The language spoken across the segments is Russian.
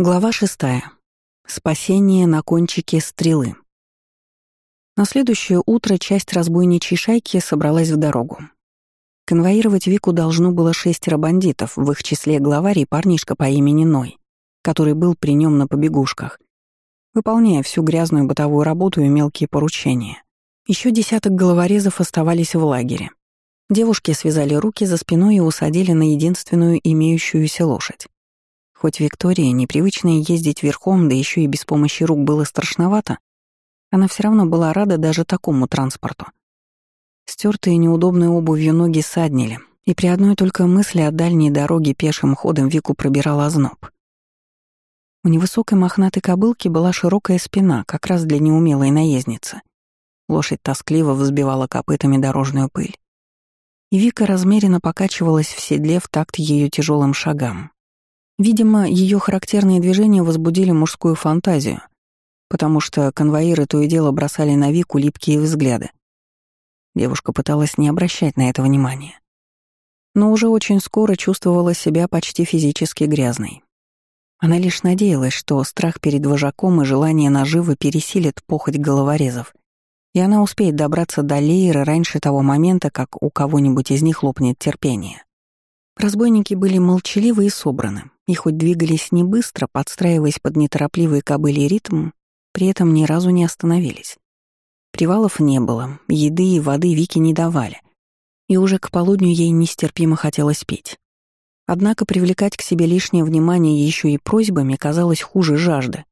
Глава шестая. Спасение на кончике стрелы. На следующее утро часть разбойничьей шайки собралась в дорогу. Конвоировать Вику должно было шестеро бандитов, в их числе главарь и парнишка по имени Ной, который был при нем на побегушках, выполняя всю грязную бытовую работу и мелкие поручения. Еще десяток головорезов оставались в лагере. Девушки связали руки за спиной и усадили на единственную имеющуюся лошадь. Хоть Виктория, непривычная ездить верхом, да еще и без помощи рук было страшновато, она все равно была рада даже такому транспорту. Стертые неудобной обувью ноги саднили, и при одной только мысли о дальней дороге пешим ходом Вику пробирал озноб. У невысокой мохнатой кобылки была широкая спина, как раз для неумелой наездницы. Лошадь тоскливо взбивала копытами дорожную пыль. И Вика размеренно покачивалась в седле в такт ее тяжелым шагам. Видимо, ее характерные движения возбудили мужскую фантазию, потому что конвоиры то и дело бросали на Вику липкие взгляды. Девушка пыталась не обращать на это внимания. Но уже очень скоро чувствовала себя почти физически грязной. Она лишь надеялась, что страх перед вожаком и желание наживы пересилит похоть головорезов, и она успеет добраться до Лейера раньше того момента, как у кого-нибудь из них лопнет терпение. Разбойники были молчаливы и собраны, и хоть двигались не быстро, подстраиваясь под неторопливый кобыли ритм, при этом ни разу не остановились. Привалов не было, еды и воды Вики не давали, и уже к полудню ей нестерпимо хотелось пить. Однако привлекать к себе лишнее внимание еще и просьбами казалось хуже жажды.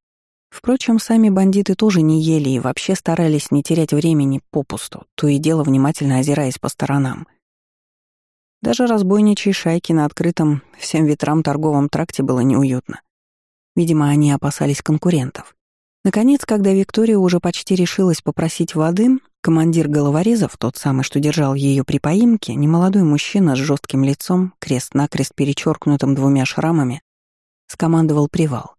Впрочем, сами бандиты тоже не ели и вообще старались не терять времени попусту, то и дело внимательно озираясь по сторонам — даже разбойничьей шайки на открытом всем ветрам торговом тракте было неуютно. Видимо, они опасались конкурентов. Наконец, когда Виктория уже почти решилась попросить воды, командир головорезов, тот самый, что держал ее при поимке, немолодой мужчина с жестким лицом, крест-накрест перечеркнутым двумя шрамами, скомандовал привал.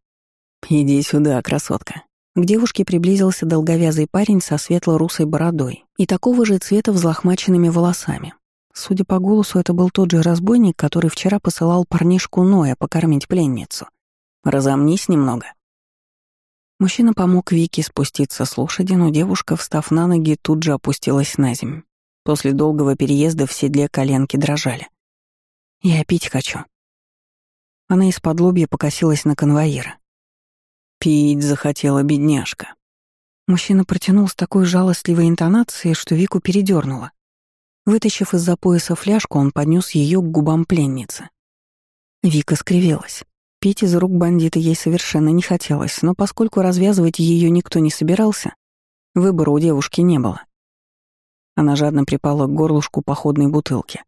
«Иди сюда, красотка». К девушке приблизился долговязый парень со светло-русой бородой и такого же цвета взлохмаченными волосами. Судя по голосу, это был тот же разбойник, который вчера посылал парнишку Ноя покормить пленницу. «Разомнись немного». Мужчина помог Вике спуститься с лошади, но девушка, встав на ноги, тут же опустилась на землю. После долгого переезда в седле коленки дрожали. «Я пить хочу». Она из-под лобья покосилась на конвоира. «Пить захотела бедняжка». Мужчина протянул с такой жалостливой интонацией, что Вику передернула. Вытащив из-за пояса фляжку, он поднес ее к губам пленницы. Вика скривилась. Пить из рук бандита ей совершенно не хотелось, но поскольку развязывать ее никто не собирался, выбора у девушки не было. Она жадно припала к горлышку походной бутылки.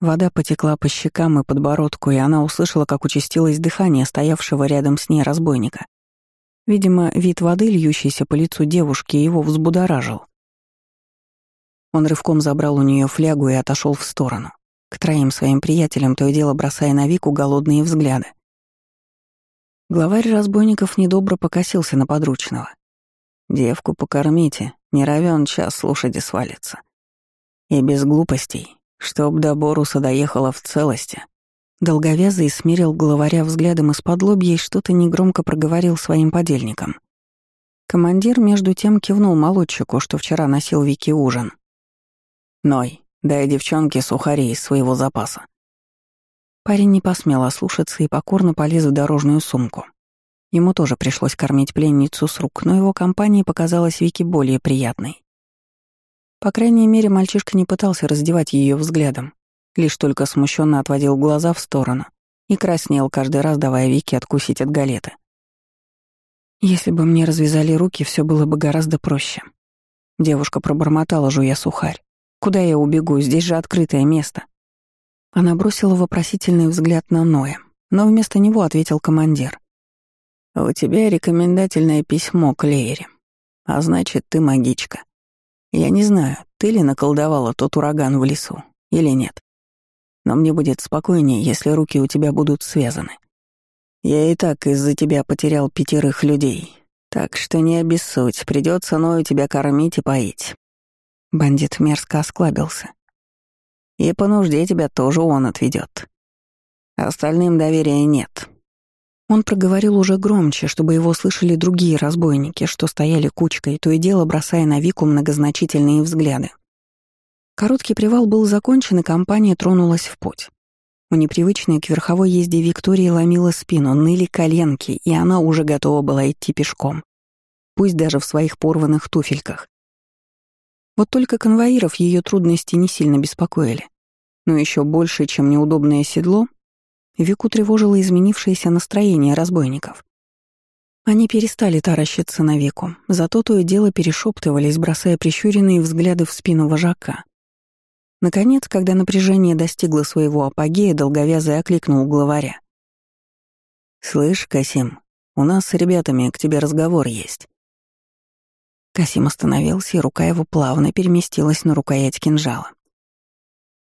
Вода потекла по щекам и подбородку, и она услышала, как участилось дыхание стоявшего рядом с ней разбойника. Видимо, вид воды, льющейся по лицу девушки, его взбудоражил. Он рывком забрал у нее флягу и отошел в сторону, к троим своим приятелям, то и дело бросая на Вику голодные взгляды. Главарь разбойников недобро покосился на подручного. «Девку покормите, не равен час с лошади свалится. И без глупостей, чтоб до Боруса доехала в целости». Долговязый смирил главаря взглядом из-под лобья и что-то негромко проговорил своим подельникам. Командир между тем кивнул молодчику, что вчера носил Вики ужин. «Ной, дай девчонке сухари из своего запаса». Парень не посмел ослушаться и покорно полез в дорожную сумку. Ему тоже пришлось кормить пленницу с рук, но его компания показалась Вике более приятной. По крайней мере, мальчишка не пытался раздевать ее взглядом, лишь только смущенно отводил глаза в сторону и краснел каждый раз, давая Вике откусить от галеты. Если бы мне развязали руки, все было бы гораздо проще. Девушка пробормотала, жуя сухарь. Куда я убегу? Здесь же открытое место. Она бросила вопросительный взгляд на Ноя, но вместо него ответил командир. «У тебя рекомендательное письмо к Лейре. А значит, ты магичка. Я не знаю, ты ли наколдовала тот ураган в лесу или нет. Но мне будет спокойнее, если руки у тебя будут связаны. Я и так из-за тебя потерял пятерых людей, так что не обессудь, придется Ною тебя кормить и поить. Бандит мерзко осклабился. И по нужде тебя тоже он отведет. Остальным доверия нет. Он проговорил уже громче, чтобы его слышали другие разбойники, что стояли кучкой, то и дело бросая на Вику многозначительные взгляды. Короткий привал был закончен, и компания тронулась в путь. У непривычной к верховой езде Виктории ломила спину, ныли коленки, и она уже готова была идти пешком. Пусть даже в своих порванных туфельках. Вот только конвоиров ее трудности не сильно беспокоили. Но еще больше, чем неудобное седло, Вику тревожило изменившееся настроение разбойников. Они перестали таращиться на Вику, зато то и дело перешептывались, бросая прищуренные взгляды в спину вожака. Наконец, когда напряжение достигло своего апогея, долговязый окликнул главаря. «Слышь, Касим, у нас с ребятами к тебе разговор есть». Касим остановился, и рука его плавно переместилась на рукоять кинжала.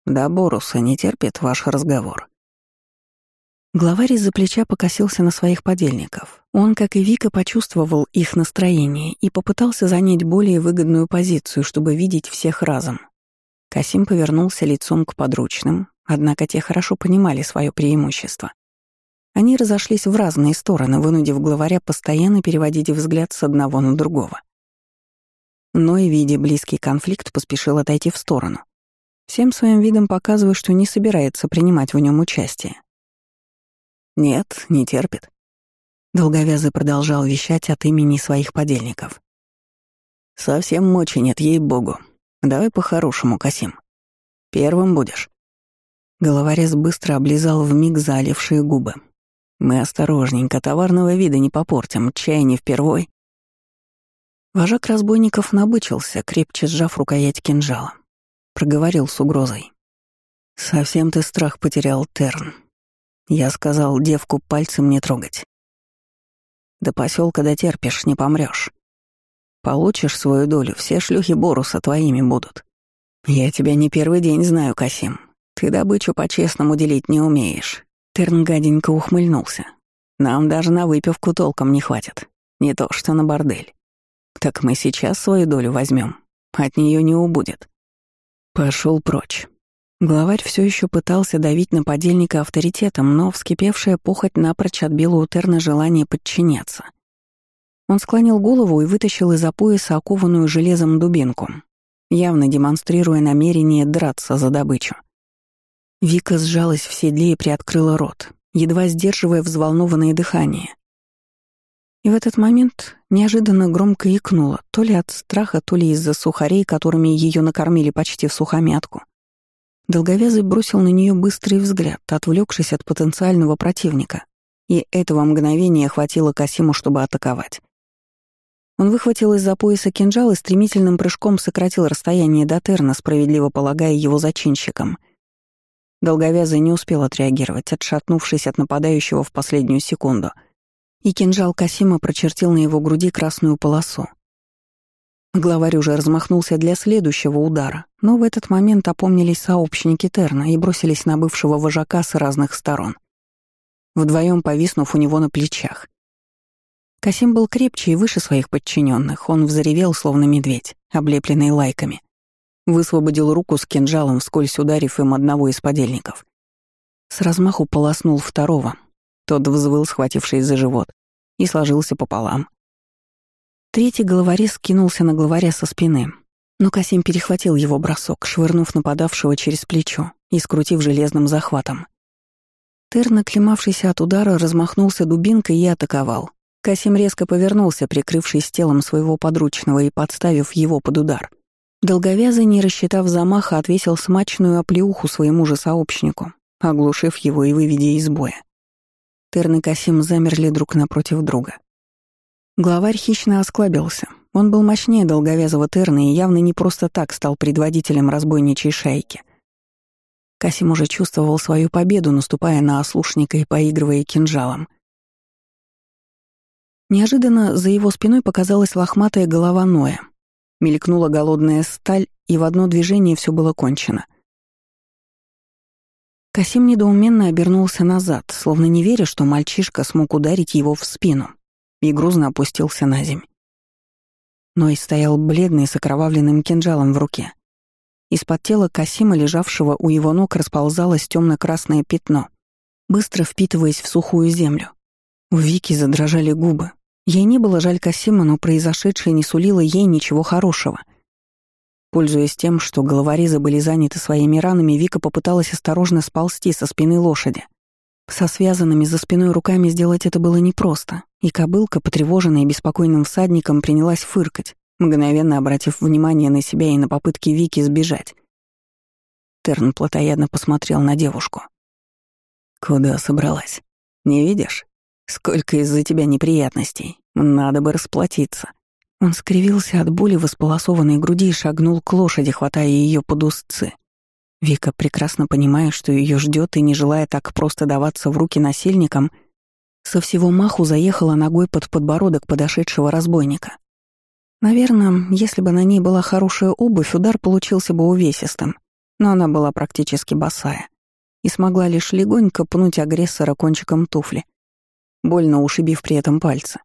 «Да Боруса не терпит ваш разговор», Главарь из-за плеча покосился на своих подельников. Он, как и Вика, почувствовал их настроение и попытался занять более выгодную позицию, чтобы видеть всех разом. Касим повернулся лицом к подручным, однако те хорошо понимали свое преимущество. Они разошлись в разные стороны, вынудив главаря постоянно переводить взгляд с одного на другого. Но и, видя близкий конфликт, поспешил отойти в сторону, всем своим видом показывая, что не собирается принимать в нем участие. «Нет, не терпит». Долговязый продолжал вещать от имени своих подельников. «Совсем мочи нет, ей-богу. Давай по-хорошему, Касим. Первым будешь». Головорез быстро облизал вмиг залившие губы. «Мы осторожненько, товарного вида не попортим, чай не впервой». Вожак разбойников набычился, крепче сжав рукоять кинжала. Проговорил с угрозой. «Совсем ты страх потерял, Терн. Я сказал девку пальцем не трогать. До поселка дотерпишь, не помрешь. Получишь свою долю, все шлюхи Боруса твоими будут. Я тебя не первый день знаю, Касим. Ты добычу по-честному делить не умеешь. Терн гаденько ухмыльнулся. Нам даже на выпивку толком не хватит. Не то что на бордель. Так мы сейчас свою долю возьмем. От нее не убудет. Пошел прочь. Главарь все еще пытался давить на подельника авторитетом, но вскипевшая похоть напрочь отбила у Терна желание подчиняться. Он склонил голову и вытащил из-за пояса окованную железом дубинку, явно демонстрируя намерение драться за добычу. Вика сжалась в седле и приоткрыла рот, едва сдерживая взволнованное дыхание. И в этот момент неожиданно громко икнула, то ли от страха, то ли из-за сухарей, которыми ее накормили почти в сухомятку. Долговязый бросил на нее быстрый взгляд, отвлекшись от потенциального противника, и этого мгновения хватило Касиму, чтобы атаковать. Он выхватил из-за пояса кинжал и стремительным прыжком сократил расстояние до Терна, справедливо полагая его зачинщиком. Долговязый не успел отреагировать, отшатнувшись от нападающего в последнюю секунду, и кинжал Касима прочертил на его груди красную полосу. Главарь уже размахнулся для следующего удара, но в этот момент опомнились сообщники Терна и бросились на бывшего вожака с разных сторон, вдвоем повиснув у него на плечах. Касим был крепче и выше своих подчиненных. Он взревел, словно медведь, облепленный лайками. Высвободил руку с кинжалом, вскользь ударив им одного из подельников. С размаху полоснул второго. Тот взвыл, схватившись за живот, и сложился пополам. Третий головорез кинулся на главаря со спины, но Касим перехватил его бросок, швырнув нападавшего через плечо и скрутив железным захватом. Тер, наклемавшийся от удара, размахнулся дубинкой и атаковал. Касим резко повернулся, прикрывшись телом своего подручного и подставив его под удар. Долговязый, не рассчитав замаха, отвесил смачную оплеуху своему же сообщнику, оглушив его и выведя из боя. Терн и Касим замерли друг напротив друга. Главарь хищно осклабился. Он был мощнее долговязого Терна и явно не просто так стал предводителем разбойничьей шайки. Касим уже чувствовал свою победу, наступая на ослушника и поигрывая кинжалом. Неожиданно за его спиной показалась лохматая голова Ноя. Мелькнула голодная сталь, и в одно движение все было кончено. Касим недоуменно обернулся назад, словно не веря, что мальчишка смог ударить его в спину и грузно опустился на земь. Ной стоял бледный с окровавленным кинжалом в руке. Из-под тела Касима, лежавшего у его ног, расползалось темно красное пятно, быстро впитываясь в сухую землю. У Вики задрожали губы. Ей не было жаль Касима, но произошедшее не сулило ей ничего хорошего. Пользуясь тем, что головорезы были заняты своими ранами, Вика попыталась осторожно сползти со спины лошади. Со связанными за спиной руками сделать это было непросто, и кобылка, потревоженная беспокойным всадником, принялась фыркать, мгновенно обратив внимание на себя и на попытки Вики сбежать. Терн плотоядно посмотрел на девушку. «Куда собралась? Не видишь? Сколько из-за тебя неприятностей. Надо бы расплатиться». Он скривился от боли в исполосованной груди и шагнул к лошади, хватая ее под узцы. Вика, прекрасно понимая, что ее ждет и не желая так просто даваться в руки насильникам, со всего маху заехала ногой под подбородок подошедшего разбойника. Наверное, если бы на ней была хорошая обувь, удар получился бы увесистым, но она была практически босая и смогла лишь легонько пнуть агрессора кончиком туфли, больно ушибив при этом пальцы.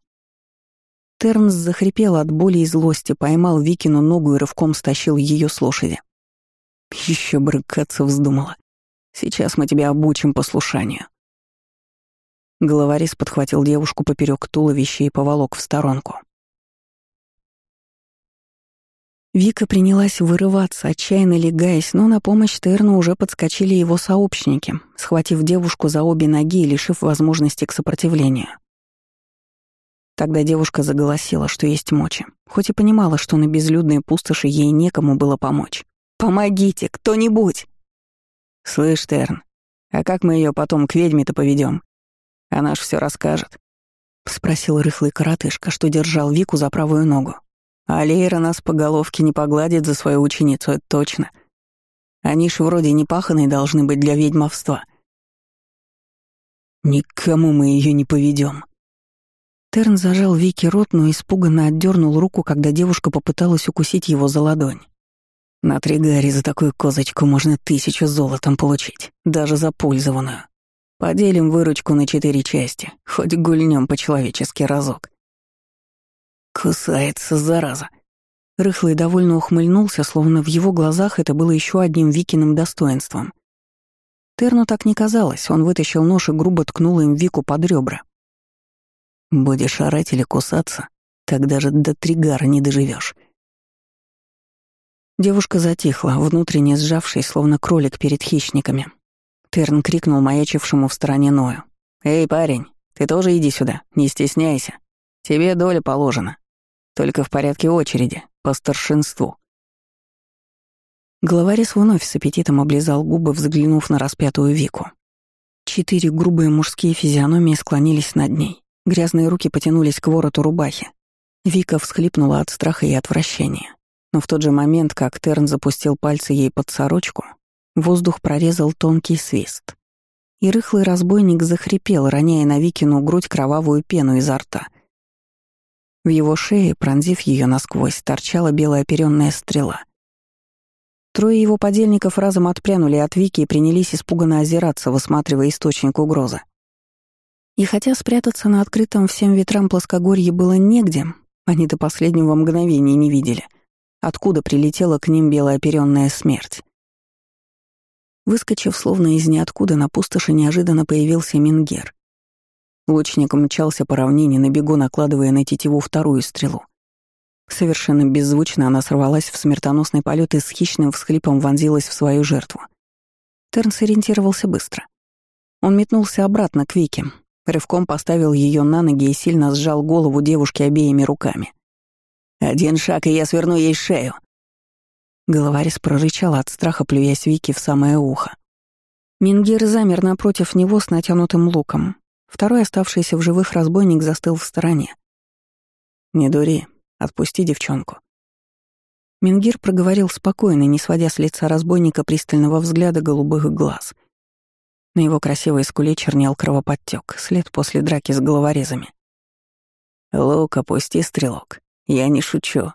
Тернс захрипел от боли и злости, поймал Викину ногу и рывком стащил ее с лошади. Еще брыкаться вздумала. Сейчас мы тебя обучим послушанию. Головорез подхватил девушку поперек туловища и поволок в сторонку. Вика принялась вырываться, отчаянно легаясь, но на помощь Терну уже подскочили его сообщники, схватив девушку за обе ноги и лишив возможности к сопротивлению. Тогда девушка заголосила, что есть мочи, хоть и понимала, что на безлюдной пустоши ей некому было помочь. «Помогите, кто-нибудь!» «Слышь, Терн, а как мы ее потом к ведьме-то поведем? Она ж все расскажет», — спросил рыхлый коротышка, что держал Вику за правую ногу. А Лейра нас по головке не погладит за свою ученицу, это точно. Они ж вроде не паханые должны быть для ведьмовства. Никому мы ее не поведем. Терн зажал Вики рот, но испуганно отдернул руку, когда девушка попыталась укусить его за ладонь. На Тригаре за такую козочку можно тысячу золотом получить, даже за пользованную. Поделим выручку на четыре части, хоть гульнем по-человечески разок. Кусается, зараза. Рыхлый довольно ухмыльнулся, словно в его глазах это было еще одним Викиным достоинством. Терну так не казалось, он вытащил нож и грубо ткнул им Вику под ребра. «Будешь орать или кусаться, так даже до Тригара не доживешь. Девушка затихла, внутренне сжавшись, словно кролик перед хищниками. Терн крикнул маячившему в стороне Ною. «Эй, парень, ты тоже иди сюда, не стесняйся. Тебе доля положена. Только в порядке очереди, по старшинству. Главарис вновь с аппетитом облизал губы, взглянув на распятую Вику. Четыре грубые мужские физиономии склонились над ней. Грязные руки потянулись к вороту рубахи. Вика всхлипнула от страха и отвращения. Но в тот же момент, как Терн запустил пальцы ей под сорочку, воздух прорезал тонкий свист. И рыхлый разбойник захрипел, роняя на Викину грудь кровавую пену изо рта — в его шее, пронзив ее насквозь, торчала белая оперенная стрела. Трое его подельников разом отпрянули от Вики и принялись испуганно озираться, высматривая источник угрозы. И хотя спрятаться на открытом всем ветрам плоскогорье было негде, они до последнего мгновения не видели, откуда прилетела к ним белая оперенная смерть. Выскочив словно из ниоткуда, на пустоши неожиданно появился Мингер. Лучник мчался по равнине, на бегу накладывая на тетиву вторую стрелу. Совершенно беззвучно она сорвалась в смертоносный полет и с хищным всхлипом вонзилась в свою жертву. Терн сориентировался быстро. Он метнулся обратно к Вике, рывком поставил ее на ноги и сильно сжал голову девушки обеими руками. «Один шаг, и я сверну ей шею!» Головорез прорычал от страха, плюясь Вики в самое ухо. Мингир замер напротив него с натянутым луком, Второй, оставшийся в живых разбойник, застыл в стороне. «Не дури, отпусти девчонку». Мингир проговорил спокойно, не сводя с лица разбойника пристального взгляда голубых глаз. На его красивой скуле чернел кровоподтек, след после драки с головорезами. «Лук, опусти, стрелок. Я не шучу».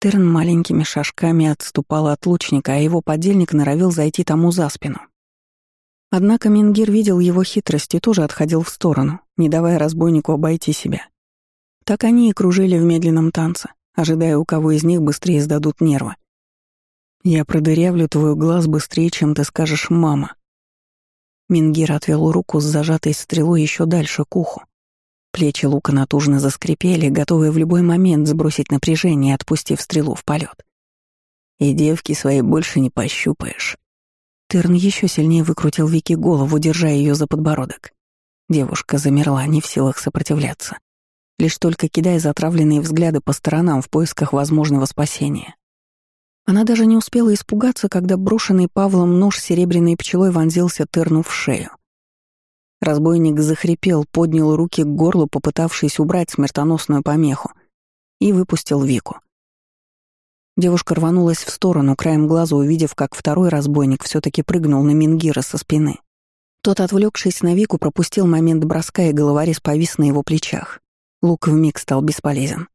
Терн маленькими шажками отступал от лучника, а его подельник норовил зайти тому за спину. Однако Мингир видел его хитрость и тоже отходил в сторону, не давая разбойнику обойти себя. Так они и кружили в медленном танце, ожидая, у кого из них быстрее сдадут нервы. «Я продырявлю твой глаз быстрее, чем ты скажешь «мама». Мингир отвел руку с зажатой стрелой еще дальше к уху, Плечи Лука натужно заскрипели, готовые в любой момент сбросить напряжение, отпустив стрелу в полет. И девки своей больше не пощупаешь. Терн еще сильнее выкрутил Вики голову, держа ее за подбородок. Девушка замерла, не в силах сопротивляться, лишь только кидая затравленные взгляды по сторонам в поисках возможного спасения. Она даже не успела испугаться, когда брошенный Павлом нож серебряной пчелой вонзился Терну в шею. Разбойник захрипел, поднял руки к горлу, попытавшись убрать смертоносную помеху, и выпустил Вику. Девушка рванулась в сторону, краем глаза увидев, как второй разбойник все таки прыгнул на Мингира со спины. Тот, отвлекшись на Вику, пропустил момент броска, и головорез повис на его плечах. Лук вмиг стал бесполезен.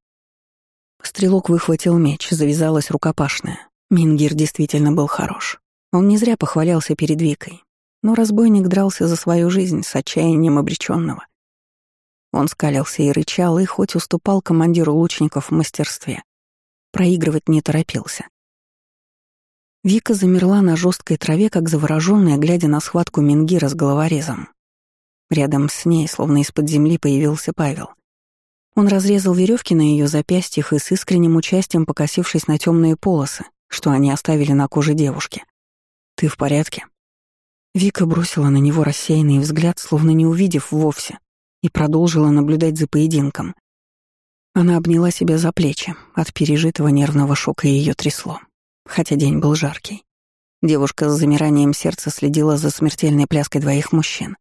Стрелок выхватил меч, завязалась рукопашная. Мингир действительно был хорош. Он не зря похвалялся перед Викой. Но разбойник дрался за свою жизнь с отчаянием обреченного. Он скалился и рычал, и хоть уступал командиру лучников в мастерстве, проигрывать не торопился. Вика замерла на жесткой траве, как завороженная, глядя на схватку Мингира с головорезом. Рядом с ней, словно из-под земли, появился Павел. Он разрезал веревки на ее запястьях и с искренним участием покосившись на темные полосы, что они оставили на коже девушки. «Ты в порядке?» Вика бросила на него рассеянный взгляд, словно не увидев вовсе, и продолжила наблюдать за поединком. Она обняла себя за плечи, от пережитого нервного шока ее трясло, хотя день был жаркий. Девушка с замиранием сердца следила за смертельной пляской двоих мужчин,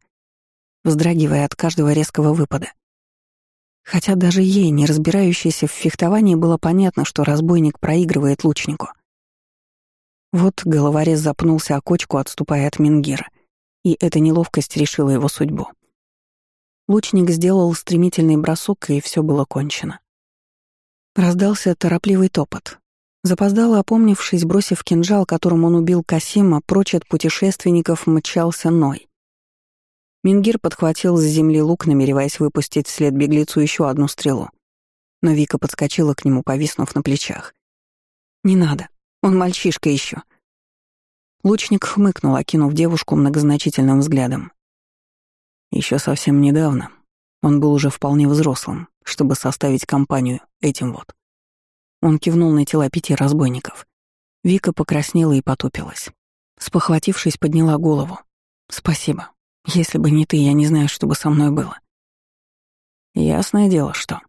вздрагивая от каждого резкого выпада. Хотя даже ей, не разбирающейся в фехтовании, было понятно, что разбойник проигрывает лучнику. Вот головорез запнулся о кочку, отступая от Мингира, и эта неловкость решила его судьбу. Лучник сделал стремительный бросок, и все было кончено. Раздался торопливый топот. Запоздало опомнившись, бросив кинжал, которым он убил Касима, прочь от путешественников мчался Ной. Мингир подхватил с земли лук, намереваясь выпустить вслед беглецу еще одну стрелу. Но Вика подскочила к нему, повиснув на плечах. «Не надо. Он мальчишка еще. Лучник хмыкнул, окинув девушку многозначительным взглядом. Еще совсем недавно он был уже вполне взрослым, чтобы составить компанию этим вот. Он кивнул на тела пяти разбойников. Вика покраснела и потупилась. Спохватившись, подняла голову. «Спасибо. Если бы не ты, я не знаю, что бы со мной было». «Ясное дело, что...»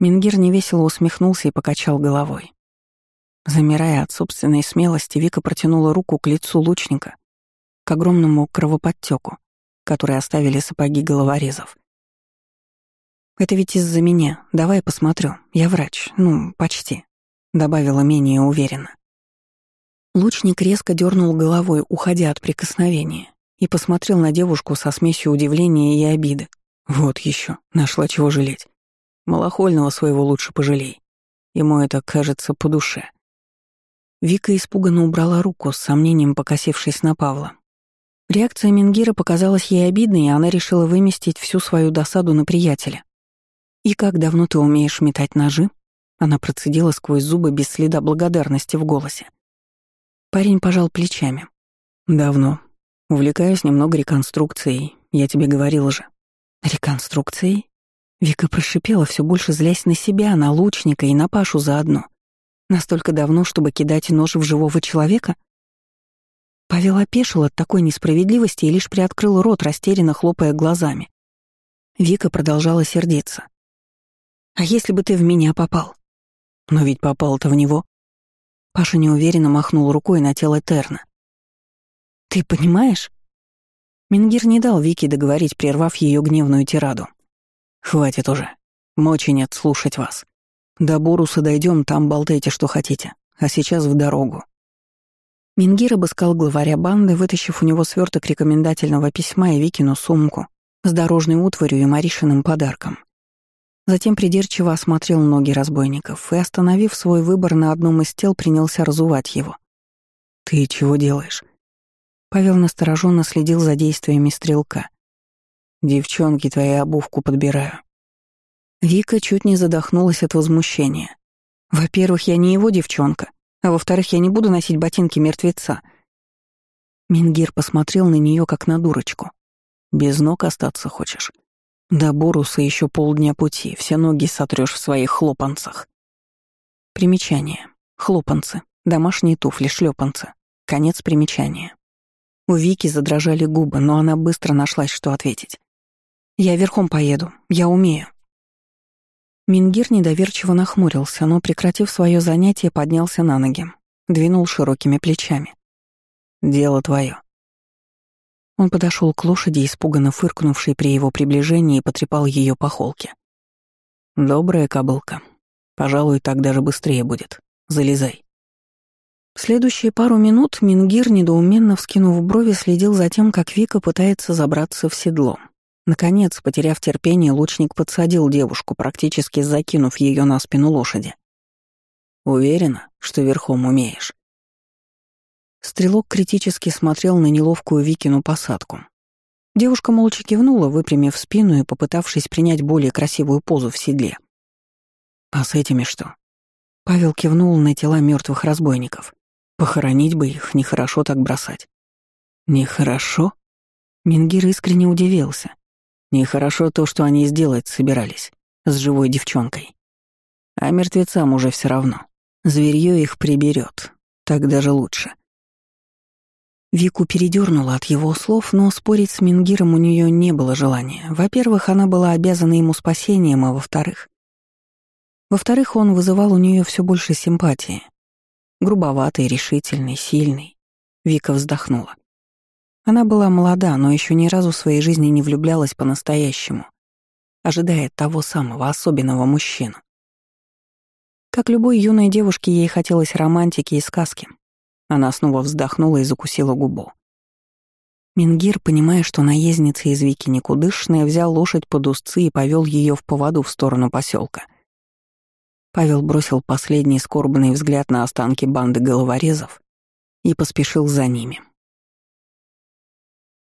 Мингир невесело усмехнулся и покачал головой. Замирая от собственной смелости, Вика протянула руку к лицу лучника, к огромному кровоподтеку, который оставили сапоги головорезов. «Это ведь из-за меня. Давай посмотрю. Я врач. Ну, почти», — добавила менее уверенно. Лучник резко дернул головой, уходя от прикосновения, и посмотрел на девушку со смесью удивления и обиды. Вот еще, нашла чего жалеть. Малохольного своего лучше пожалей. Ему это кажется по душе. Вика испуганно убрала руку, с сомнением покосившись на Павла. Реакция Мингира показалась ей обидной, и она решила выместить всю свою досаду на приятеля. «И как давно ты умеешь метать ножи?» Она процедила сквозь зубы без следа благодарности в голосе. Парень пожал плечами. «Давно. Увлекаюсь немного реконструкцией, я тебе говорил же». «Реконструкцией?» Вика прошипела, все больше злясь на себя, на лучника и на Пашу заодно. Настолько давно, чтобы кидать нож в живого человека? Павел опешил от такой несправедливости и лишь приоткрыл рот, растерянно хлопая глазами. Вика продолжала сердиться. «А если бы ты в меня попал?» «Но ведь попал-то в него». Паша неуверенно махнул рукой на тело Терна. «Ты понимаешь?» Мингир не дал Вике договорить, прервав ее гневную тираду. «Хватит уже. Мочи нет слушать вас. До Боруса дойдем, там болтайте, что хотите. А сейчас в дорогу. Мингир обыскал главаря банды, вытащив у него сверток рекомендательного письма и Викину сумку с дорожной утварью и Маришиным подарком. Затем придирчиво осмотрел ноги разбойников и, остановив свой выбор на одном из тел, принялся разувать его. «Ты чего делаешь?» Павел настороженно следил за действиями стрелка. «Девчонки твои обувку подбираю. Вика чуть не задохнулась от возмущения. Во-первых, я не его девчонка, а во-вторых, я не буду носить ботинки мертвеца. Мингир посмотрел на нее как на дурочку. Без ног остаться хочешь? До Боруса еще полдня пути, все ноги сотрешь в своих хлопанцах. Примечание. Хлопанцы. Домашние туфли, шлепанцы. Конец примечания. У Вики задрожали губы, но она быстро нашлась, что ответить. «Я верхом поеду. Я умею». Мингир недоверчиво нахмурился, но, прекратив свое занятие, поднялся на ноги, двинул широкими плечами. «Дело твое. Он подошел к лошади, испуганно фыркнувшей при его приближении, и потрепал ее по холке. «Добрая кобылка. Пожалуй, так даже быстрее будет. Залезай». В следующие пару минут Мингир, недоуменно вскинув брови, следил за тем, как Вика пытается забраться в седло. Наконец, потеряв терпение, лучник подсадил девушку, практически закинув ее на спину лошади. «Уверена, что верхом умеешь?» Стрелок критически смотрел на неловкую Викину посадку. Девушка молча кивнула, выпрямив спину и попытавшись принять более красивую позу в седле. «А с этими что?» Павел кивнул на тела мертвых разбойников. «Похоронить бы их, нехорошо так бросать». «Нехорошо?» Мингир искренне удивился. Нехорошо то, что они сделать собирались с живой девчонкой. А мертвецам уже все равно. Зверье их приберет. Так даже лучше. Вику передернула от его слов, но спорить с Мингиром у нее не было желания. Во-первых, она была обязана ему спасением, а во-вторых... Во-вторых, он вызывал у нее все больше симпатии. Грубоватый, решительный, сильный. Вика вздохнула. Она была молода, но еще ни разу в своей жизни не влюблялась по-настоящему, ожидая того самого особенного мужчину. Как любой юной девушке, ей хотелось романтики и сказки. Она снова вздохнула и закусила губу. Мингир, понимая, что наездница из Вики никудышная, взял лошадь под узцы и повел ее в поводу в сторону поселка. Павел бросил последний скорбный взгляд на останки банды головорезов и поспешил за ними.